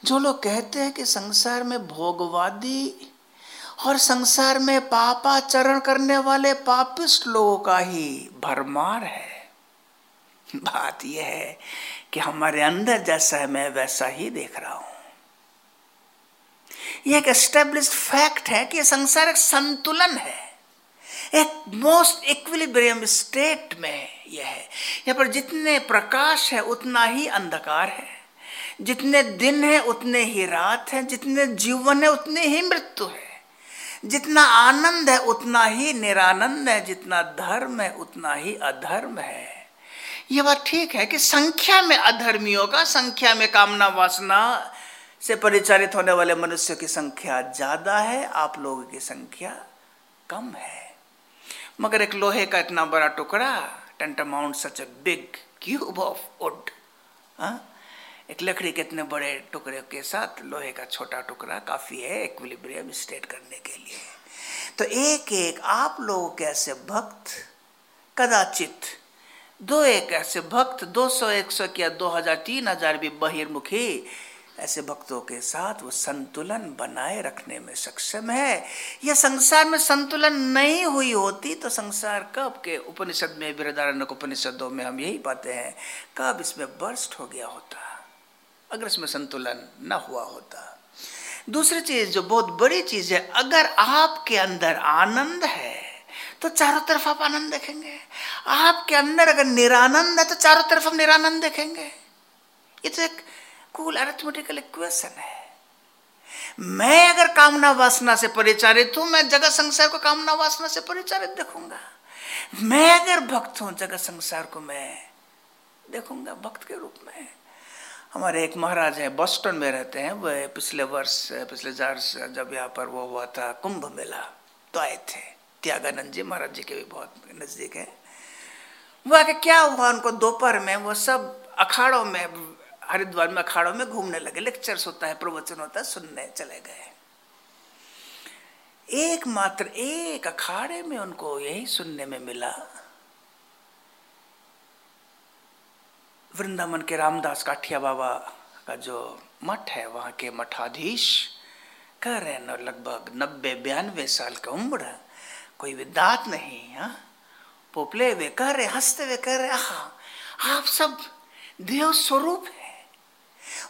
Speaker 2: जो लोग कहते हैं कि संसार में भोगवादी और संसार में पापाचरण करने वाले पापिस्ट लोगों का ही भरमार है। बात यह है कि हमारे अंदर जैसा है, मैं वैसा ही देख रहा हूँ। यह एक एस्टेब्लिश फैक्ट है कि संसार एक संतुलन है। एक मोस्ट इक्विलिब्रियम स्टेट में यह है। यहाँ पर जितने प्रकाश है, उतना ही अंधकार है। जितने दिन है, उतने ही रात है। जितने जीवन है, उतनी ही मृत्यु है। जितना आनंद है, उतना ही निरानंद है, जितना धर्म है, उतना ही अधर्म है। यह बात ठीक है कि संख्या में अधर्मियों का, संख्या में कामना वासना से परिचालित होने वाले मनुष्यों की संख्या ज़्यादा है, आप लोगों की संख्या कम है। मगर एक लोहे का इतना बड़ा टुकड़ा tent amount such a big cube of wood एक लकड़ी के इतने बड़े टुकड़े के साथ लोहे का छोटा टुकड़ा काफ़ी है इक्विलिब्रियम स्टेट करने के लिए। तो एक एक आप लोगों के ऐसे भक्त, कदाचित दो एक ऐसे भक्त 200 100 क्या 2000 3000 भी बहिर्मुखी ऐसे भक्तों के साथ वो संतुलन बनाए रखने में सक्षम है। यह संसार में संतुलन नहीं हुई होती तो संसार कब के उपनिषद में बृहदारण्य उपनिषदों में हम यही पाते हैं, कब इसमें बर्स्ट हो गया होता। अगर इसमें संतुलन न हुआ होता। दूसरी चीज़ जो बहुत बड़ी चीज़ है, अगर आपके अंदर आनंद है तो चारों तरफ़ आप आनंद देखेंगे। आपके अंदर अगर निरानंद है तो चारों तरफ़ हम निरानंद देखेंगे। ये तो एक कूल अर्थमेटिकल इक्वेशन है। मैं अगर कामना वासना से परिचारित हूँ, मैं जगत संसार को कामना वासना से परिचारित देखूँगा। मैं अगर भक्त हूँ, जगत संसार को मैं देखूँगा, भक्त के रूप में। हमारे एक महाराज है, बॉस्टन में रहते हैं वह पिछले वर्ष, पिछले चार जब यहाँ पर वो हुआ था, कुंभ मेला तो आए थे। त्यागानंद जी महाराज जी के भी बहुत नज़दीक है। वो आके क्या हुआ उनको दोपहर में, वो सब अखाड़ों में, हरिद्वार में अखाड़ों में घूमने लगे। लेक्चर्स होता है, प्रवचन होता है, सुनने चले गए। एक मात्र, एक अखाड़े में उनको यही सुनने में मिला। वृंदावन के रामदास काठिया बाबा का जो मठ है, वहाँ के मठाधीश कह रहे हैं लगभग नब्बे बयानवे साल का उम्र, कोई विदात नहीं हाँ? पोपले वे कह रहे हँसते हुए कह रहे आप सब देव स्वरूप है।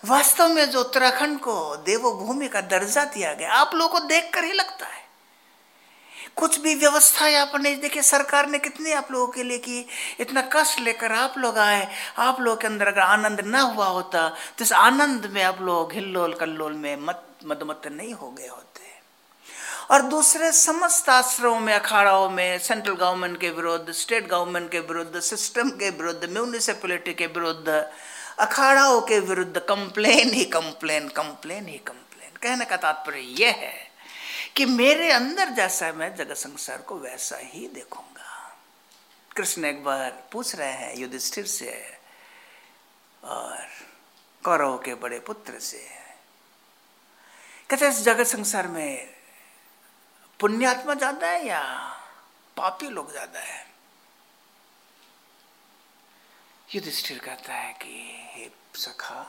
Speaker 2: वास्तव में जो उत्तराखंड को देवभूमि का दर्जा दिया गया, आप लोगों को देखकर ही लगता है। कुछ भी व्यवस्था पर नहीं देखिए सरकार ने कितनी आप लोगों के लिए की, इतना कष्ट लेकर आप लोग आए। आप लोगों के अंदर अगर आनंद ना हुआ होता तो इस आनंद में आप लोग हिल्लोल कल्लोल में मत, मदमत नहीं हो गए होते। और दूसरे समस्त आश्रमों में, अखाड़ाओं में, सेंट्रल गवर्नमेंट के विरुद्ध, स्टेट गवर्नमेंट के विरुद्ध, सिस्टम के विरुद्ध, म्यूनिसिपलिटी के विरुद्ध, अखाड़ाओं के विरुद्ध, कंप्लेन ही कंप्लेन कंप्लेन ही कंप्लेन। कहने का तात्पर्य यह है कि मेरे अंदर जैसा है, मैं जगत संसार को वैसा ही देखूँगा। कृष्ण एक बार पूछ रहे हैं, युधिष्ठिर से, और कौरव के बड़े पुत्र से। कहते इस जगत संसार में पुण्यात्मा ज़्यादा है या पापी लोग ज़्यादा है? युधिष्ठिर कहता है कि, हे सखा,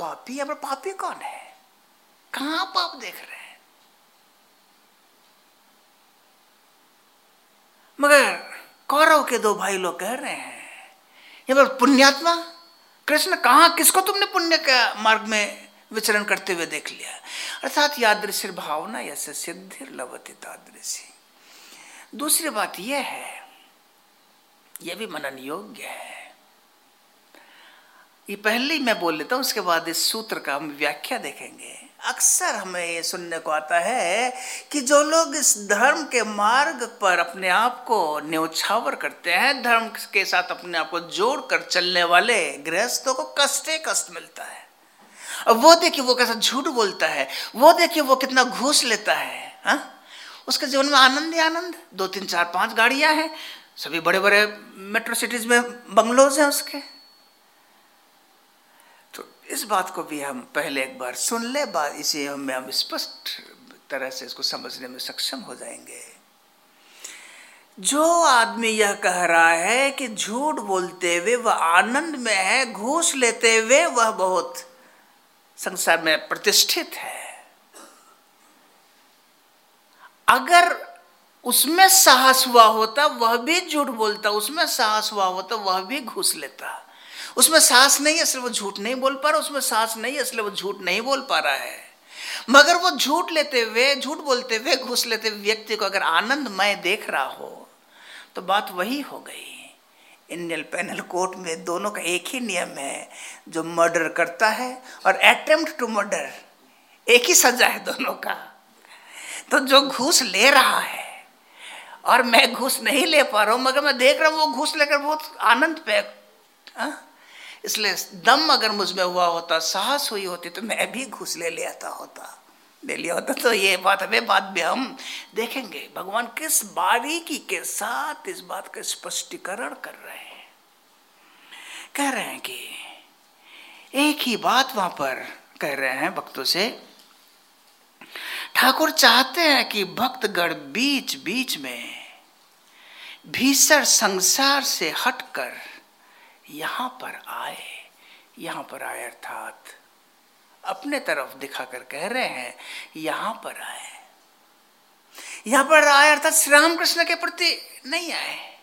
Speaker 2: पापी अब पापी कौन है? कहाँ पाप देख रहे हैं? मगर कौरव के दो भाई लोग कह रहे हैं, ये बार पुण्यात्मा? कृष्ण, कहा, किसको तुमने पुण्य का मार्ग में विचरण करते हुए देख लिया? अर्थात यादृश्य भावना यसे सिद्धि लवती तादृशी दूसरी बात यह है यह भी मनन योग्य है। ये पहले ही मैं बोल लेता हूँ, उसके बाद इस सूत्र का हम व्याख्या देखेंगे। अक्सर हमें ये सुनने को आता है कि जो लोग इस धर्म के मार्ग पर अपने आप को न्यौछावर करते हैं, धर्म के साथ अपने आप को जोड़कर चलने वाले गृहस्थों को कष्टे कष्ट मिलता है अब वो देखिए वो कैसा झूठ बोलता है, वो देखिए वो कितना घूस लेता है, हा? उसके जीवन में आनंद ही आनंद, दो तीन चार पाँच गाड़ियाँ हैं, सभी बड़े बड़े मेट्रो सिटीज़ में बंगलोज हैं उसके इस बात को भी हम पहले एक बार सुन ले बात इसे हम हम स्पष्ट तरह से इसको समझने में सक्षम हो जाएँगे। जो आदमी यह कह रहा है कि झूठ बोलते हुए, वह आनंद में है, घूस लेते हुए, वह बहुत संसार में प्रतिष्ठित है। अगर उसमें साहस हुआ होता, वह भी झूठ बोलता, उसमें साहस हुआ होता, वह भी घूस लेता। उसमें सांस नहीं है, इसलिए वो झूठ नहीं बोल पा रहा, उसमें सांस नहीं है, इसलिए वो झूठ नहीं बोल पा रहा है। मगर वो झूठ लेते हुए, झूठ बोलते हुए, घुस लेते हुए व्यक्ति को अगर आनंदमय देख रहा हो तो बात वही हो गई। इंडियन पैनल कोर्ट में दोनों का एक ही नियम है, जो मर्डर करता है और अटेम्प्ट टू मर्डर एक ही सजा है दोनों का। तो जो घूस ले रहा है, और मैं घूस नहीं ले पा रहा हूँ, मगर मैं देख रहा हूँ वो घूस लेकर बहुत आनंद पे हाँ? इसलिए दम अगर मुझमें हुआ होता, साहस हुई होती तो मैं भी घुस ले लेता होता। ले लिया होता तो ये बात हमें बात भी हम देखेंगे। भगवान किस बारीकी के साथ इस बात का स्पष्टीकरण कर रहे हैं। कह रहे हैं कि एक ही बात वहाँ पर कह रहे हैं भक्तों से। ठाकुर चाहते हैं कि भक्तगण बीच बीच में भीषण संसार से हटकर यहाँ पर आए, यहाँ पर आए अर्थात अपने तरफ़ दिखाकर कह रहे हैं, यहाँ पर आए। यहाँ पर आए अर्थात श्री रामकृष्ण के प्रति नहीं आए।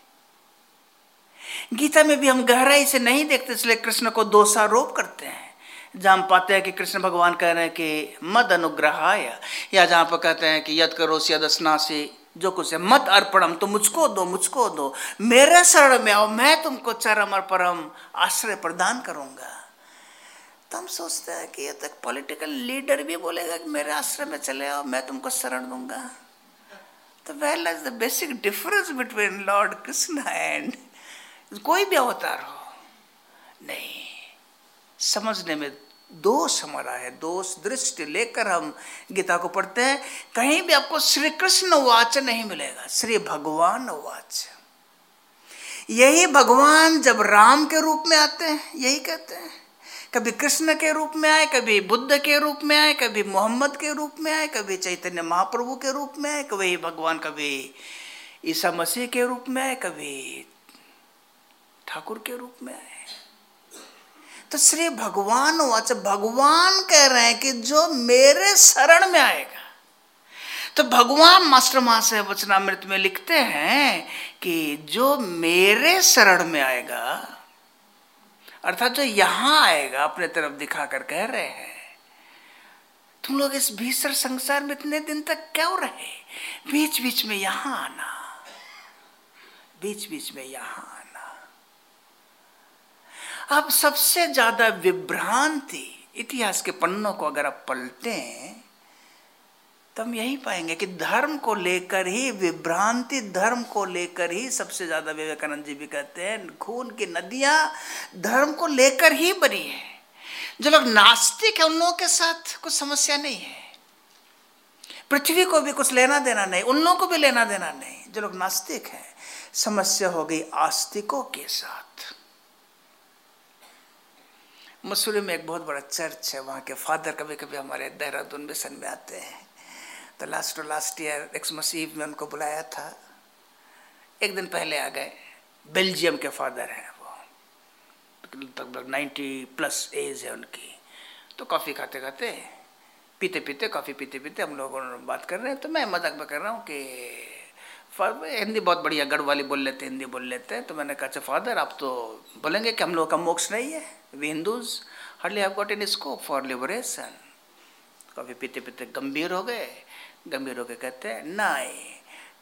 Speaker 2: गीता में भी हम गहराई से नहीं देखते, इसलिए कृष्ण को दोषारोप करते हैं। जहाँ पाते हैं कि कृष्ण भगवान कह रहे हैं कि, मद अनुग्रहाय। या जहाँ पर कहते हैं कि, यद करो से जो कुछ है, मत अर्पणम तो मुझको दो मुझको दो। मेरे शरण में आओ, मैं तुमको चरम और परम आश्रय प्रदान करूँगा। तो हम सोचते हैं कि ये तो पॉलिटिकल लीडर भी बोलेगा कि मेरे आश्रय में चले आओ, मैं तुमको शरण दूँगा। तो well is the basic difference between Lord Krishna and कोई भी अवतार हो। नहीं, समझने में दोष हमारा है, दोष दृष्टि लेकर हम गीता को पढ़ते हैं। कहीं भी आपको श्री कृष्ण वाच नहीं मिलेगा, श्री भगवान वाच। यही भगवान जब राम के रूप में आते हैं, यही कहते हैं। कभी कृष्ण के रूप में आए, कभी बुद्ध के रूप में आए, कभी मोहम्मद के रूप में आए, कभी चैतन्य महाप्रभु के रूप में आए, कभी भगवान, कभी ईसा मसीह के रूप में आए, कभी ठाकुर के रूप में आए। तो श्री भगवान वाच भगवान कह रहे हैं कि जो मेरे शरण में आएगा। तो भगवान मास्टर महाशय वचनामृत में लिखते हैं कि जो मेरे शरण में आएगा, अर्थात जो यहाँ आएगा, अपने तरफ़ दिखाकर कह रहे हैं, तुम लोग इस भीषण संसार में इतने दिन तक क्यों रहे? बीच बीच में यहाँ आना। बीच बीच में यहाँ अब सबसे ज़्यादा विभ्रांति इतिहास के पन्नों को अगर आप पलटे तो हम यही पाएँगे कि धर्म को लेकर ही, विभ्रांति धर्म को लेकर ही सबसे ज़्यादा विवेकानंद जी भी कहते हैं, खून की नदियाँ धर्म को लेकर ही बनी है। जो लोग नास्तिक है, उन लोगों के साथ कुछ समस्या नहीं है। पृथ्वी को भी कुछ लेना देना नहीं, उन लोगों को भी लेना देना नहीं। जो लोग नास्तिक हैं, समस्या हो गई आस्तिकों के साथ। मसूरी में एक बहुत बड़ा चर्च है, वहाँ के फादर कभी कभी हमारे देहरादून मिशन में आते हैं। तो लास्ट टू लास्ट ईयर एक्समस मसीब में उनको बुलाया था। एक दिन पहले आ गए, बेल्जियम के फादर हैं वो। लगभग नाइन्टी प्लस एज है उनकी। तो कॉफ़ी खाते खाते पीते पीते कॉफ़ी पीते पीते हम लोग बात कर रहे हैं। तो मैं मज़ाक में कर रहा हूँ कि हिंदी बहुत बढ़िया गढ़ वाली बोल लेते, हिंदी बोल लेते हैं। तो मैंने कहा अच्छा फादर, आप तो बोलेंगे कि हम लोगों का मोक्ष नहीं है? We Hindus hardly have got in scope for liberation कभी पीते पीते गंभीर हो गए, गंभीर हो गए कहते हैं, नहीं,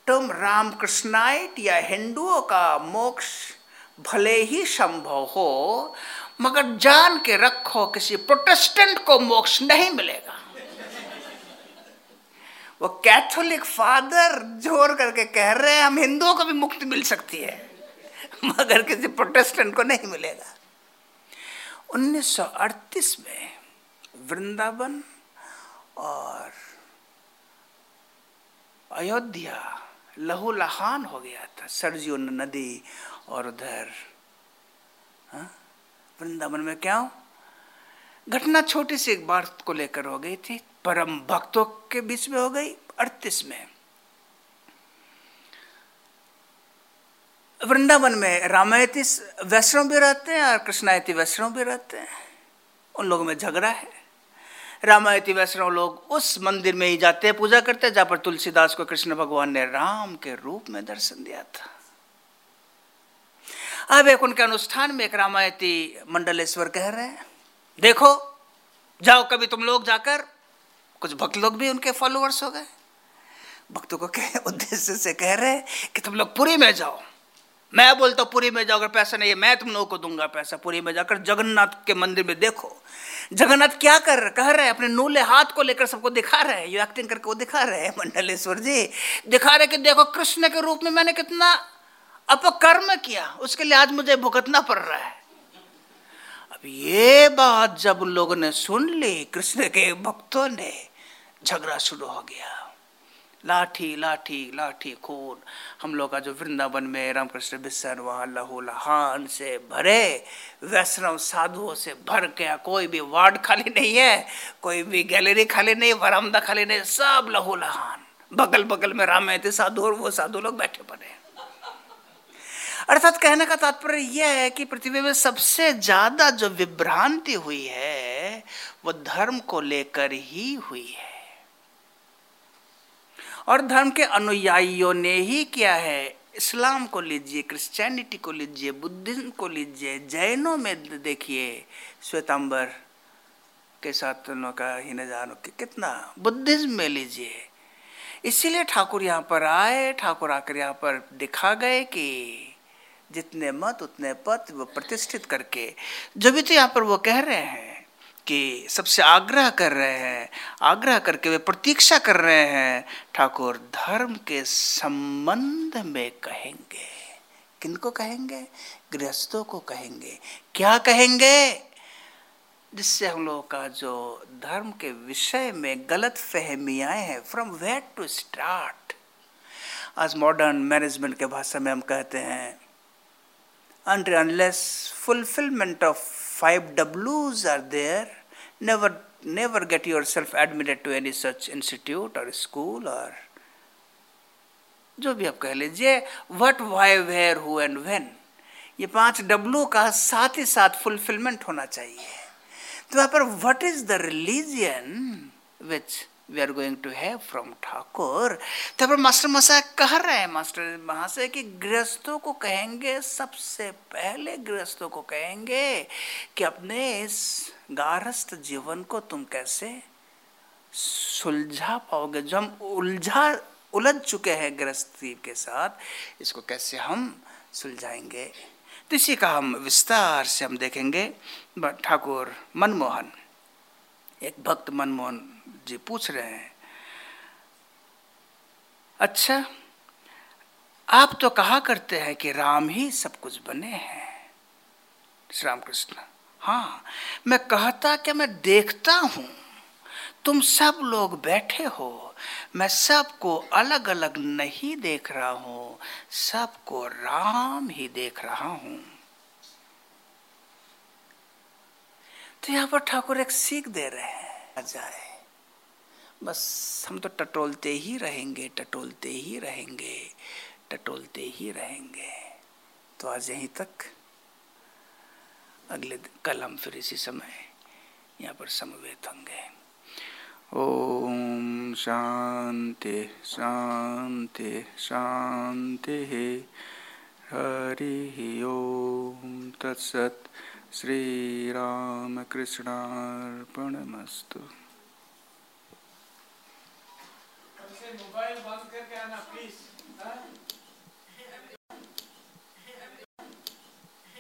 Speaker 2: तुम राम कृष्णाइट या हिंदुओं का मोक्ष भले ही संभव हो, मगर जान के रखो किसी प्रोटेस्टेंट को मोक्ष नहीं मिलेगा. वो कैथोलिक फादर ज़ोर करके कह रहे हैं, हम हिंदुओं को भी मुक्ति मिल सकती है, मगर किसी प्रोटेस्टेंट को नहीं मिलेगा. 1938 में वृंदावन और अयोध्या लहू लहान हो गया था। सरजियो नदी और उधर हाँ, वृंदावन में क्या घटना छोटी सी एक बात को लेकर हो गई थी। परम भक्तों के बीच में हो गई अड़तीस में। वृंदावन में रामायती वैष्णव भी रहते हैं और कृष्णायती वैष्णव भी रहते हैं। उन लोगों में झगड़ा है। रामायती वैष्णव लोग उस मंदिर में ही जाते हैं, पूजा करते हैं, जहाँ पर तुलसीदास को कृष्ण भगवान ने राम के रूप में दर्शन दिया था। अब एक उनके अनुष्ठान में एक रामायती मंडलेश्वर कह रहे हैं, देखो, जाओ कभी तुम लोग जाकर, कुछ भक्त लोग भी उनके फॉलोअर्स हो गए। भक्तों को कह उद्देश्य से कह रहे हैं कि तुम लोग पुरी में जाओ। मैं बोलता हूँ, पुरी में अगर पैसा नहीं है, मैं तुम लोगों को दूँगा पैसा, पुरी में जाकर जगन्नाथ के मंदिर में देखो। जगन्नाथ क्या कर रहे कह रहे हैं, अपने नूले हाथ को लेकर सबको दिखा रहे हैं, ये एक्टिंग करके वो दिखा रहे हैं, मंडलेश्वर जी। दिखा रहे कि देखो, कृष्ण के रूप में मैंने कितना अपकर्म किया, उसके लिए आज मुझे भुगतना पड़ रहा है। अब ये बात जब लोगों ने सुन ली, कृष्ण के भक्तों ने, झगड़ा शुरू हो गया। लाठी लाठी लाठी खून। हम लोग का जो वृंदावन में रामकृष्ण बिस्सन वहाँ लहू लहान से भरे, वैष्णव साधुओं से भर गया कोई भी वार्ड खाली नहीं है, कोई भी गैलरी खाली नहीं, बरामदा खाली नहीं, सब लहू लहान। बगल बगल में राम थे साधु और वो साधु लोग बैठे पड़े अर्थात कहने का तात्पर्य यह है कि पृथ्वी में सबसे ज़्यादा जो विभ्रांति हुई है, वो धर्म को लेकर ही हुई है। और धर्म के अनुयायियों ने ही किया है। इस्लाम को लीजिए, क्रिश्चियनिटी को लीजिए, बुद्धिज्म को लीजिए, जैनों में देखिए, श्वेतांबर के साथ का ही न जानो कि कितना बुद्धिज्म में लीजिए। इसीलिए ठाकुर यहाँ पर आए, ठाकुर आकर यहाँ पर दिखा गए कि जितने मत, उतने पद वो प्रतिष्ठित करके, जो भी तो यहाँ पर वो कह रहे हैं कि सबसे आग्रह कर रहे हैं, आग्रह करके वे प्रतीक्षा कर रहे हैं, ठाकुर, धर्म के संबंध में कहेंगे। किनको कहेंगे? गृहस्थों को कहेंगे। क्या कहेंगे? जिससे हम लोगों का जो धर्म के विषय में गलत फहमियाँ हैं फ्रॉम वेयर टू स्टार्ट आज मॉडर्न मैनेजमेंट के भाषा में हम कहते हैं until fulfilment of five W's are there, never never get yourself admitted to any such institute or school or जो भी आप कह लीजिए what why where who and when ये पाँच डब्लू का साथ ही साथ फुलफिलमेंट होना चाहिए तो वहाँ पर what is the religion which we are going to have from Thakur तो पर मास्टर मसा कह रहे हैं, मास्टर महाशय, कि गृहस्थों को कहेंगे, सबसे पहले गृहस्थों को कहेंगे कि अपने इस गारस्थ जीवन को तुम कैसे सुलझा पाओगे। जो हम उलझा, उलझ चुके हैं गृहस्थी के साथ, इसको कैसे हम सुलझाएँगे। तो इसी का हम विस्तार से हम देखेंगे। ठाकुर, मनमोहन, एक भक्त मनमोहन जी, पूछ रहे हैं। अच्छा आप तो कहा करते हैं कि राम ही सब कुछ बने हैं। श्री राम कृष्ण हाँ मैं कहता क्या मैं देखता हूँ। तुम सब लोग बैठे हो, मैं सबको अलग अलग नहीं देख रहा हूँ, सबको राम ही देख रहा हूँ। तो यहाँ पर ठाकुर एक सीख दे रहे हैं जाए। बस हम तो टटोलते ही रहेंगे, टटोलते ही रहेंगे, टटोलते ही रहेंगे। तो आज यहीं तक। अगले कल हम फिर इसी समय यहाँ पर समवेत होंगे। ओम शांति शांति शांति हरि ओम तत्सत। श्री मोबाइल बंद करके आना प्लीज़